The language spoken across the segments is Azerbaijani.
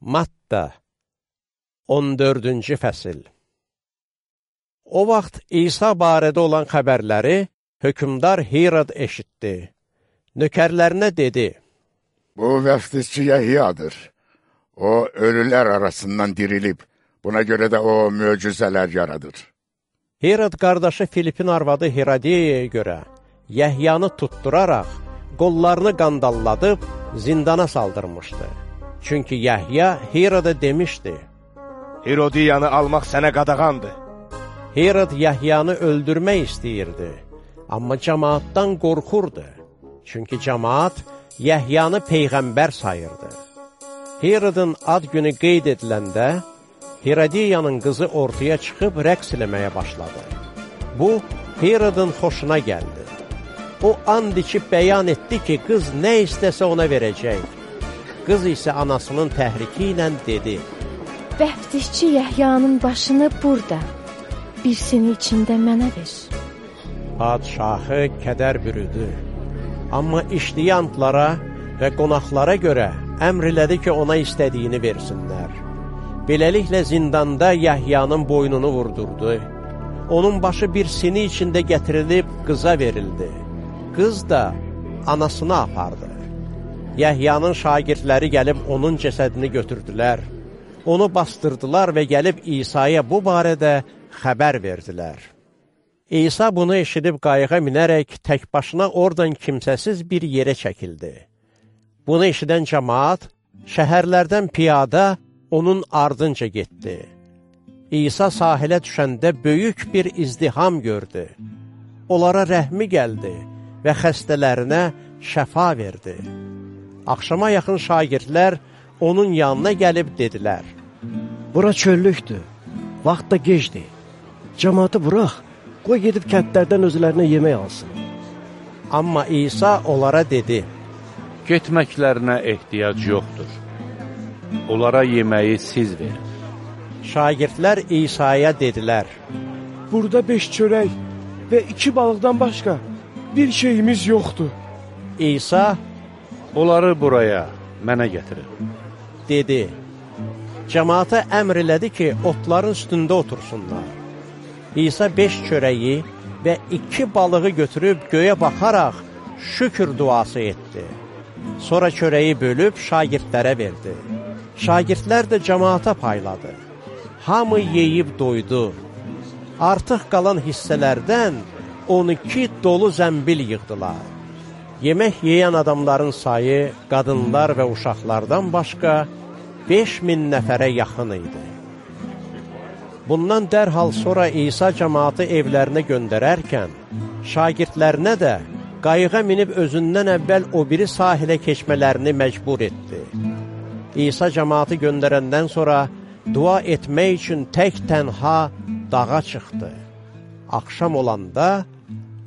Matta 14-cü fəsil O vaxt İsa barədə olan xəbərləri hökümdar Herod eşitdi. Nökərlərinə dedi, Bu vəftizçi Yəhyadır. O, ölülər arasından dirilib. Buna görə də o, möcüzələr yaradır. Herod qardaşı Filipin arvadı Herodiyaya görə Yəhyanı tutturaraq, qollarını qandalladıb zindana saldırmışdı. Çünki Yəhya Heroda demişdi, Herodiyanı almaq sənə qadağandır. Herod Yəhyanı öldürmək istəyirdi, amma cəmaatdan qorxurdu. Çünki cəmaat Yəhyanı peyğəmbər sayırdı. Herodun ad günü qeyd ediləndə, Herodiyanın qızı ortaya çıxıb rəqs eləməyə başladı. Bu, Herodun xoşuna gəldi. O, and içib bəyan etdi ki, qız nə istəsə ona verəcək. Qız isə anasının təhriki ilə dedi, Vəftizçi Yəhyanın başını burada, birisini içində mənə ver. Padşahı kədər bürüdü. Amma işləyantlara və qonaqlara görə əmr elədi ki, ona istədiyini versinlər. Beləliklə zindanda Yəhyanın boynunu vurdurdu. Onun başı bir sini içində gətirilib qıza verildi. Qız da anasını apardı. Yəhyanın şagirdləri gəlib onun cəsədini götürdülər. Onu bastırdılar və gəlib İsa'ya bu barədə xəbər verdilər. İsa bunu eşidib qayığa minərək tək başına oradan kimsəsiz bir yerə çəkildi. Bunu eşidən cəmaat şəhərlərdən piyada onun ardınca getdi. İsa sahilə düşəndə böyük bir izdiham gördü. Onlara rəhmi gəldi və xəstələrinə şəfa verdi. Axşama yaxın şagirdlər onun yanına gəlib dedilər, Bura çöllükdür, vaxt da gecdir. Cəmatı burax, qoy gedib kəndlərdən özlərinə yemək alsın. Amma İsa onlara dedi, Getməklərinə ehtiyac yoxdur. Onlara yeməyi siz verin. şagirdlər İsa'ya dedilər, Burada beş çörək və iki balıqdan başqa bir şeyimiz yoxdur. İsa Onları buraya, mənə gətirin. dedi, cəmaata əmr elədi ki, otların üstündə otursunlar. İsa beş çörəyi və iki balığı götürüb göyə baxaraq şükür duası etdi. Sonra çörəyi bölüb şagirdlərə verdi. Şagirdlər də cəmaata payladı. Hamı yeyib doydu. Artıq qalan hissələrdən 12 dolu zəmbil yığdılar. Yemək yeyən adamların sayı qadınlar və uşaqlardan başqa 5000 nəfərə yaxın idi. Bundan dərhal sonra İsa cəmaatı evlərinə göndərərkən, şagirdlərinə də qayığa minib özündən əvvəl o biri sahilə keçmələrini məcbur etdi. İsa cəmaatı göndərəndən sonra dua etmək üçün tək tənha dağa çıxdı. Axşam olanda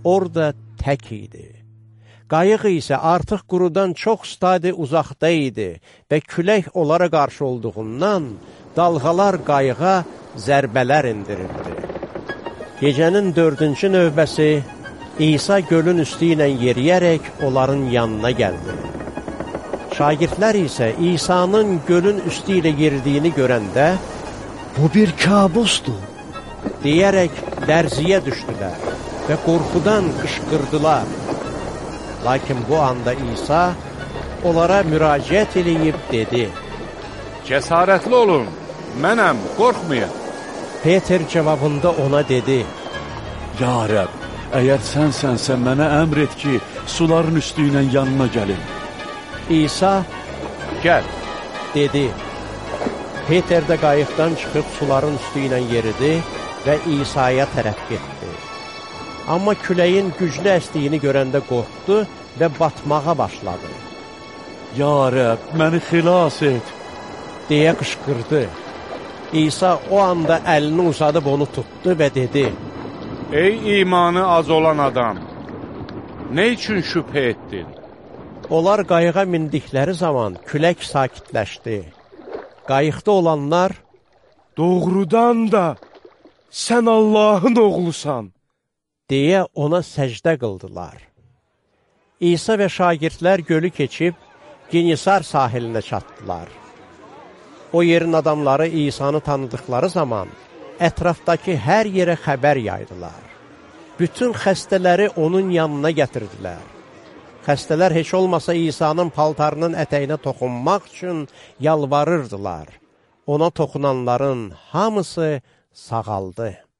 orada tək idi. Qayıq isə artıq qurudan çox stadi uzaqda idi və külək onlara qarşı olduğundan dalğalar qayığa zərbələr indirirdi. Gecənin dördüncü növbəsi İsa gölün üstü ilə yeriyərək onların yanına gəldi. Şagirdlər isə İsa'nın gölün üstü ilə yeridiyini görəndə Bu bir kabusdur. deyərək dərziyə düşdülər və qorxudan qışqırdılar. Lakin bu anda İsa onlara müraciət eləyib dedi, Cəsarətli olun, mənəm, qorxmayın. Peter cavabında ona dedi, Ya Rəbb, əgər sənsənsə mənə əmr et ki, suların üstü ilə yanına gəlim. İsa Gəl, dedi, Peter də qayıqdan çıxıb suların üstü ilə yeridi və İsa'ya tərəf getdi. Amma küləyin güclü əsdiyini görəndə qorxdu və batmağa başladı. Ya Rəbb, məni xilas et. deyə qışqırdı. İsa o anda əlini uzadıb onu tutdu və dedi, ey imanı az olan adam, nə üçün şübhə etdin? Onlar qayığa mindikləri zaman külək sakitləşdi. Qayıqda olanlar Doğrudan da sən Allahın oğlusan. Deyə ona səcdə qıldılar. İsa və şagirdlər gölü keçib Genisar sahilinə çatdılar. O yerin adamları İsanı tanıdıqları zaman ətrafdakı hər yerə xəbər yaydılar. Bütün xəstələri onun yanına gətirdilər. Xəstələr heç olmasa İsa'nın paltarının ətəyinə toxunmaq üçün yalvarırdılar. Ona toxunanların hamısı sağaldı.